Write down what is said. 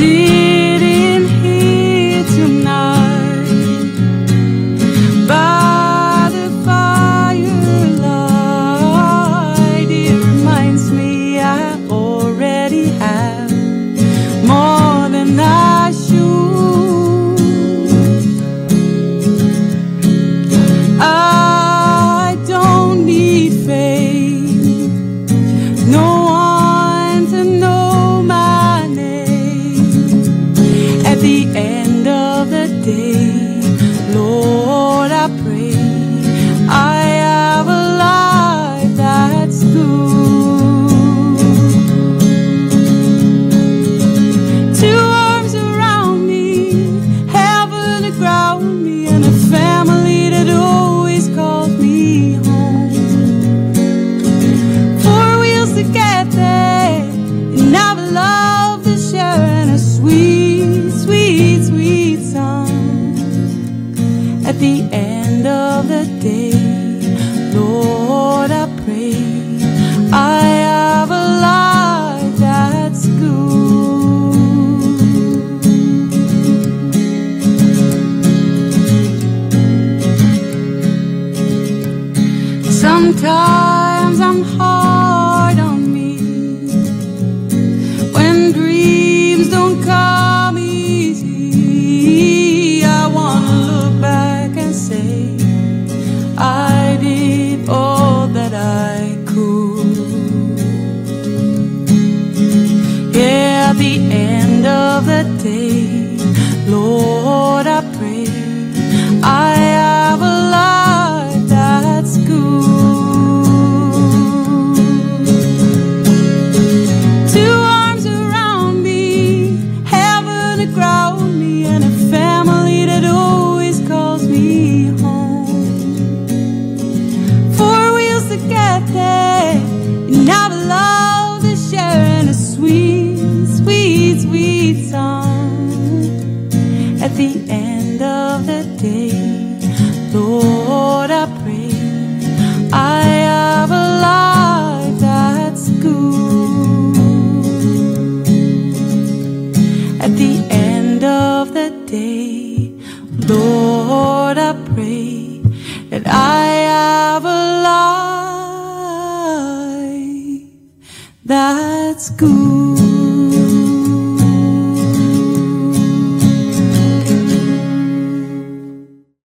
se day. The end of the day, Lord, I pray I have a life that's good. Sometimes have a love to share, and a sweet, sweet, sweet song. At the end of the day, Lord, I pray I have a life that's good. At the end of the day, Lord, I pray that I have school.